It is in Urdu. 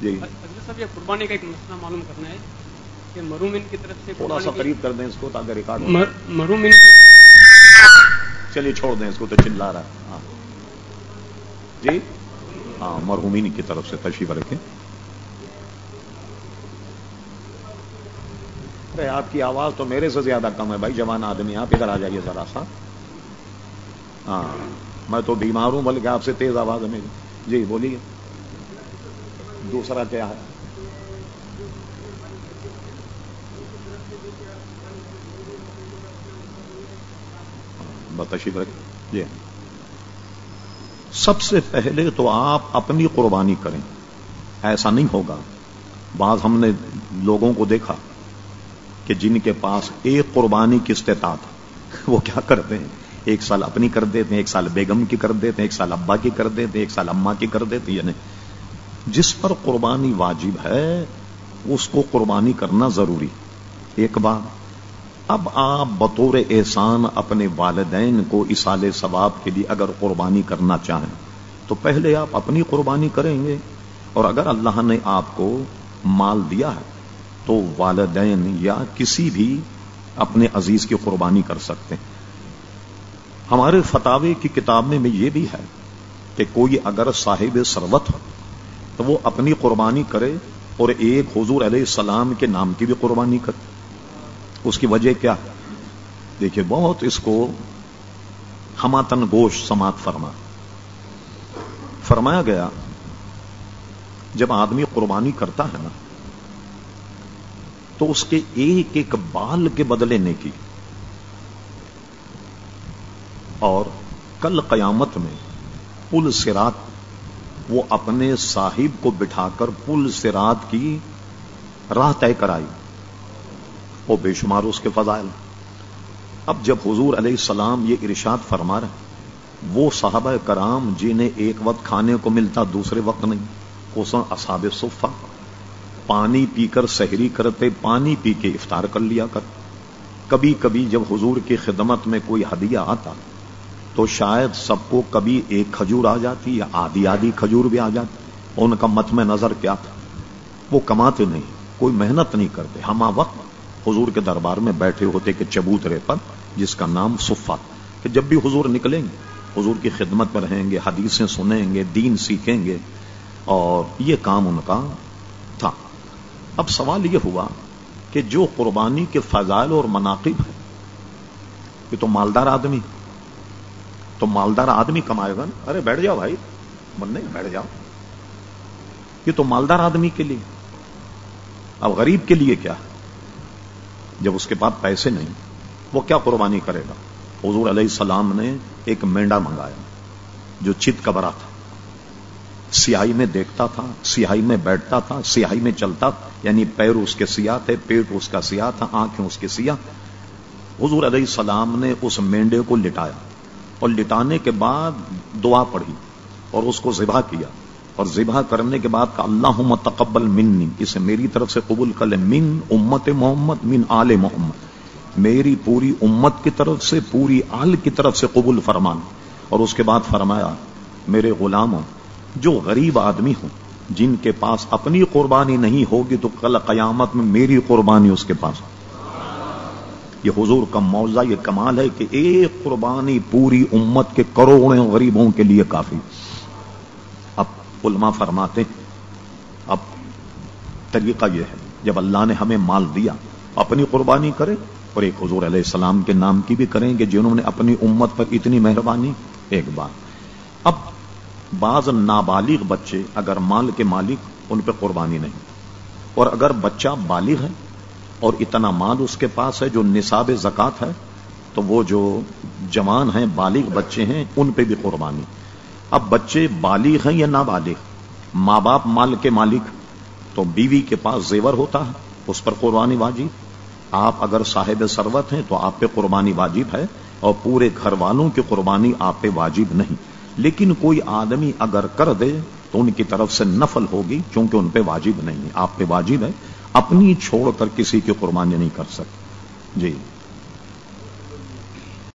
جی۔ صاحب یہ قربانی کا ایک مسئلہ معلوم کرنا ہے کہ مرومن کی طرف سے تھوڑا سا قریب کر دیں اس کو تاکہ ریکارڈ مرومن چلیے چھوڑ دیں اس کو تو چلا رہا ہاں۔ جی؟ ہاں مرحومین کی طرف سے تشریف رکھیں۔ آپ کی آواز تو میرے سے زیادہ کم ہے بھائی۔ جوان آدمی آپ ادھر آ جائیے ذرا سا۔ ہاں۔ میں تو بیمار ہوں بلکہ آپ سے تیز آواز ہے میری۔ جی بولیے۔ دوسرا کیا ہے؟ بتشریف رکھیں۔ جی سب سے پہلے تو آپ اپنی قربانی کریں۔ ایسا نہیں ہوگا۔ بعض ہم نے لوگوں کو دیکھا کہ جن کے پاس ایک قربانی کی استطاعت وہ کیا کرتے ہیں؟ ایک سال اپنی کر دیتے ہیں، ایک سال بیگم کی کر دیتے ہیں، ایک سال ابا کی کر دیتے ہیں، ایک سال اما کی کر دیتے ہیں یعنی جس پر قربانی واجب ہے، اس کو قربانی کرنا ضروری۔ ایک بات، اب آپ بطور احسان اپنے والدین کو اسال ثواب کے لیے اگر قربانی کرنا چاہیں، تو پہلے آپ اپنی قربانی کریں گے۔ اور اگر اللہ نے آپ کو مال دیا ہے، تو والدین یا کسی بھی اپنے عزیز کی قربانی کر سکتے ہیں۔ ہمارے فتاوے کی کتاب میں یہ بھی ہے کہ کوئی اگر صاحب سروت ہو تو وہ اپنی قربانی کرے اور ایک حضور علیہ السلام کے نام کی بھی قربانی کرے۔ اس کی وجہ کیا؟ دیکھیے، بہت اس کو ہماتن گوش سماعت فرما۔ فرمایا گیا، جب آدمی قربانی کرتا ہے نا، تو اس کے ایک ایک بال کے بدلے نیکی۔ اور کل قیامت میں پل سرات وہ اپنے صاحب کو بٹھا کر پل سرات کی راہ طے کرائی۔ وہ بے شمار اس کے فضائل۔ اب جب حضور علیہ السلام یہ ارشاد فرما رہے وہ صحابہ کرام جنہیں ایک وقت کھانے کو ملتا، دوسرے وقت نہیں۔ کوساں اصحاب صفہ۔ پانی پی کر سحری کرتے، پانی پی کے افطار کر لیا کر۔ کبھی کبھی جب حضور کی خدمت میں کوئی ہدیہ آتا تو شاید سب کو کبھی ایک کھجور آ جاتی یا آدھی آدھی کھجور بھی آ جاتی۔ ان کا مت میں نظر کیا تھا۔ وہ کماتے نہیں، کوئی محنت نہیں کرتے۔ ہم وقت حضور کے دربار میں بیٹھے ہوتے کہ چبوترے پر، جس کا نام صفا کہ جب بھی حضور نکلیں گے، حضور کی خدمت میں رہیں گے، حدیثیں سنیں گے، دین سیکھیں گے۔ اور یہ کام ان کا تھا۔ اب سوال یہ ہوا کہ جو قربانی کے فضائل اور مناقب ہے یہ تو مالدار آدمی تو مالدار آدمی کمائے گا نا؟ ارے بیٹھ جاؤ بھائی۔ من نہیں، بیٹھ جاؤ۔ یہ تو مالدار آدمی کے لیے۔ اب غریب کے لیے کیا؟ جب اس کے پاس پیسے نہیں، وہ کیا قربانی کرے گا؟ حضور علیہ السلام نے ایک مینڈا منگایا جو چت کا برا تھا۔ سیاہی میں دیکھتا تھا، سیاہی میں بیٹھتا تھا، سیاہی میں چلتا تھا۔ یعنی پیر اس کے سیاہ تھے پیٹ اس کا سیاہ تھا، آنکھیں اس کے سیاہ۔ حضور علیہ السلام نے اس مینڈے کو لٹایا۔ اور لٹانے کے بعد دعا پڑھی اور اس کو ذبح کیا اور ذبح کرنے کے بعد اللہ تقبل منی، اسے میری طرف سے قبول کر لے، من امت محمد، من آل محمد۔ میری پوری امت کی طرف سے، پوری آل کی طرف سے قبول فرمان اور اس کے بعد فرمایا، میرے غلاموں، جو غریب آدمی ہوں، جن کے پاس اپنی قربانی نہیں ہوگی تو کل قیامت میں میری قربانی اس کے پاس یہ حضور کا موضع یہ کمال ہے کہ ایک قربانی پوری امت کے کروڑوں غریبوں کے لیے کافی۔ اب علماء فرماتے اب طریقہ یہ ہے، جب اللہ نے ہمیں مال دیا، اپنی قربانی کرے اور ایک حضور علیہ السلام کے نام کی بھی کریں گے جنہوں نے اپنی امت پر اتنی مہربانی۔ ایک بات، اب بعض نابالغ بچے اگر مال کے مالک ان پہ قربانی نہیں، اور اگر بچہ بالغ ہے اور اتنا مال اس کے پاس ہے جو نصاب زکات ہے، تو وہ جو جوان ہیں، بالغ بچے ہیں، ان پہ بھی قربانی۔ اب بچے بالغ ہیں یا نابالغ؟ ماں باپ مال کے مالک، تو بیوی کے پاس زیور ہوتا ہے، اس پر قربانی واجب۔ آپ اگر صاحب سروت ہیں، تو آپ پہ قربانی واجب ہے، اور پورے گھر والوں کی قربانی آپ پہ واجب نہیں۔ لیکن کوئی آدمی اگر کر دے، تو ان کی طرف سے نفل ہوگی، چونکہ ان پہ واجب نہیں ہے۔ آپ پہ واجب ہے اپنی چھوڑ کر کسی کی قربانی نہیں کر سکتے۔ جی۔